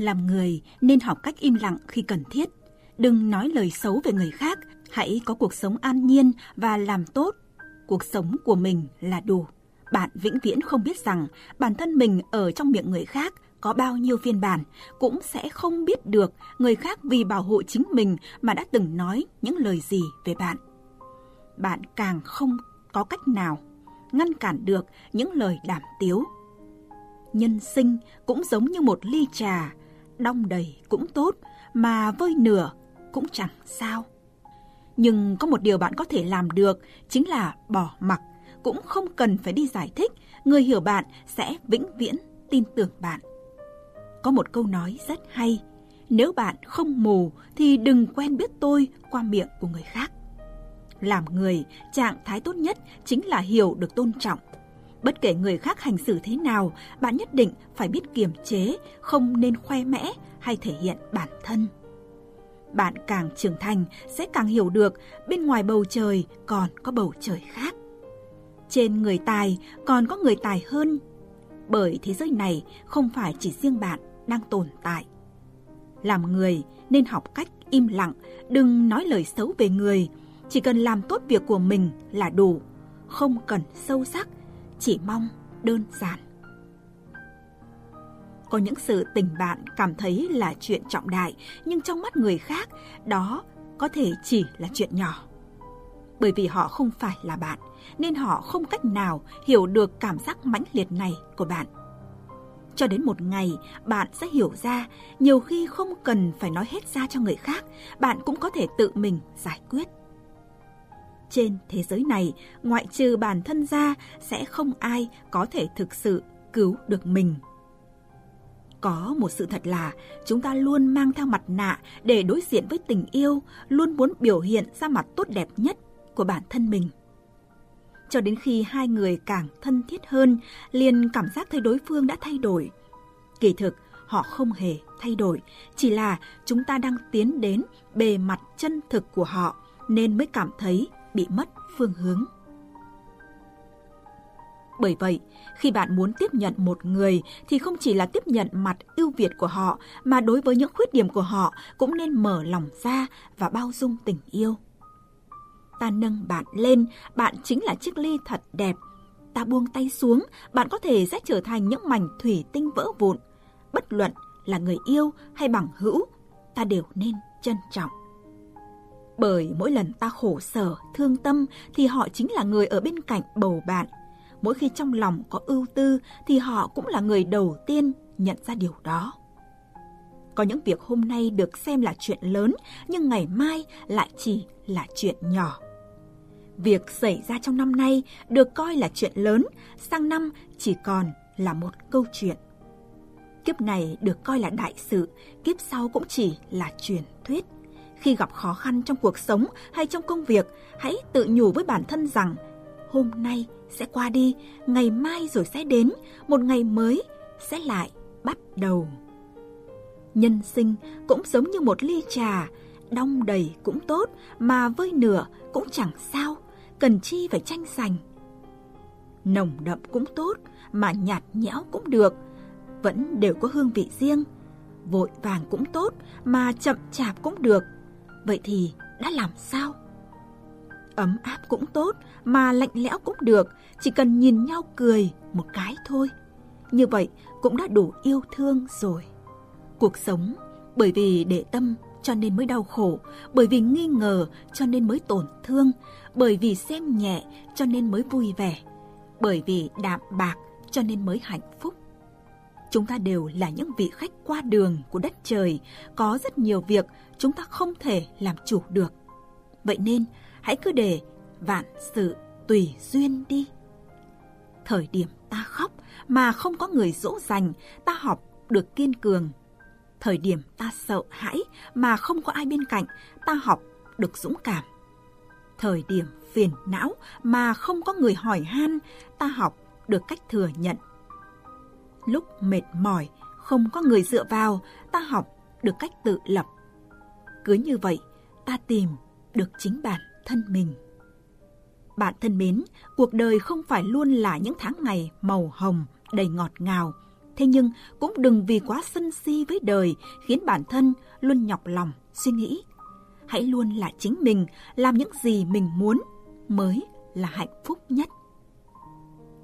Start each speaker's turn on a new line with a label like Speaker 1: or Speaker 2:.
Speaker 1: Làm người nên học cách im lặng khi cần thiết. Đừng nói lời xấu về người khác, hãy có cuộc sống an nhiên và làm tốt. Cuộc sống của mình là đủ. Bạn vĩnh viễn không biết rằng bản thân mình ở trong miệng người khác có bao nhiêu phiên bản, cũng sẽ không biết được người khác vì bảo hộ chính mình mà đã từng nói những lời gì về bạn. Bạn càng không có cách nào ngăn cản được những lời đàm tiếu. Nhân sinh cũng giống như một ly trà, đong đầy cũng tốt, mà vơi nửa cũng chẳng sao. Nhưng có một điều bạn có thể làm được chính là bỏ mặc, cũng không cần phải đi giải thích, người hiểu bạn sẽ vĩnh viễn tin tưởng bạn. Có một câu nói rất hay, nếu bạn không mù thì đừng quen biết tôi qua miệng của người khác. Làm người, trạng thái tốt nhất chính là hiểu được tôn trọng. Bất kể người khác hành xử thế nào, bạn nhất định phải biết kiềm chế, không nên khoe mẽ hay thể hiện bản thân. Bạn càng trưởng thành sẽ càng hiểu được bên ngoài bầu trời còn có bầu trời khác. Trên người tài còn có người tài hơn. Bởi thế giới này không phải chỉ riêng bạn đang tồn tại. Làm người nên học cách im lặng, đừng nói lời xấu về người, chỉ cần làm tốt việc của mình là đủ, không cần sâu sắc, chỉ mong đơn giản. Có những sự tình bạn cảm thấy là chuyện trọng đại, nhưng trong mắt người khác, đó có thể chỉ là chuyện nhỏ. Bởi vì họ không phải là bạn, nên họ không cách nào hiểu được cảm giác mãnh liệt này của bạn. Cho đến một ngày, bạn sẽ hiểu ra, nhiều khi không cần phải nói hết ra cho người khác, bạn cũng có thể tự mình giải quyết. Trên thế giới này, ngoại trừ bản thân ra, sẽ không ai có thể thực sự cứu được mình. Có một sự thật là chúng ta luôn mang theo mặt nạ để đối diện với tình yêu, luôn muốn biểu hiện ra mặt tốt đẹp nhất của bản thân mình. Cho đến khi hai người càng thân thiết hơn, liền cảm giác thấy đối phương đã thay đổi. Kỳ thực, họ không hề thay đổi, chỉ là chúng ta đang tiến đến bề mặt chân thực của họ nên mới cảm thấy bị mất phương hướng. Bởi vậy, khi bạn muốn tiếp nhận một người thì không chỉ là tiếp nhận mặt ưu việt của họ mà đối với những khuyết điểm của họ cũng nên mở lòng ra và bao dung tình yêu. Ta nâng bạn lên, bạn chính là chiếc ly thật đẹp. Ta buông tay xuống, bạn có thể sẽ trở thành những mảnh thủy tinh vỡ vụn. Bất luận là người yêu hay bằng hữu, ta đều nên trân trọng. Bởi mỗi lần ta khổ sở, thương tâm thì họ chính là người ở bên cạnh bầu bạn. Mỗi khi trong lòng có ưu tư thì họ cũng là người đầu tiên nhận ra điều đó. Có những việc hôm nay được xem là chuyện lớn nhưng ngày mai lại chỉ là chuyện nhỏ. Việc xảy ra trong năm nay được coi là chuyện lớn, sang năm chỉ còn là một câu chuyện. Kiếp này được coi là đại sự, kiếp sau cũng chỉ là truyền thuyết. Khi gặp khó khăn trong cuộc sống hay trong công việc, hãy tự nhủ với bản thân rằng hôm nay sẽ qua đi, ngày mai rồi sẽ đến, một ngày mới sẽ lại bắt đầu. Nhân sinh cũng giống như một ly trà, đong đầy cũng tốt, mà vơi nửa cũng chẳng sao, cần chi phải tranh giành. Nồng đậm cũng tốt, mà nhạt nhẽo cũng được, vẫn đều có hương vị riêng. Vội vàng cũng tốt, mà chậm chạp cũng được, Vậy thì đã làm sao? Ấm áp cũng tốt, mà lạnh lẽo cũng được, chỉ cần nhìn nhau cười một cái thôi. Như vậy cũng đã đủ yêu thương rồi. Cuộc sống bởi vì để tâm cho nên mới đau khổ, bởi vì nghi ngờ cho nên mới tổn thương, bởi vì xem nhẹ cho nên mới vui vẻ, bởi vì đạm bạc cho nên mới hạnh phúc. Chúng ta đều là những vị khách qua đường của đất trời, có rất nhiều việc chúng ta không thể làm chủ được. Vậy nên, hãy cứ để vạn sự tùy duyên đi. Thời điểm ta khóc mà không có người dỗ dành, ta học được kiên cường. Thời điểm ta sợ hãi mà không có ai bên cạnh, ta học được dũng cảm. Thời điểm phiền não mà không có người hỏi han, ta học được cách thừa nhận lúc mệt mỏi, không có người dựa vào, ta học được cách tự lập. Cứ như vậy, ta tìm được chính bản thân mình. Bạn thân mến, cuộc đời không phải luôn là những tháng ngày màu hồng, đầy ngọt ngào. Thế nhưng cũng đừng vì quá sân si với đời khiến bản thân luôn nhọc lòng suy nghĩ. Hãy luôn là chính mình, làm những gì mình muốn mới là hạnh phúc nhất.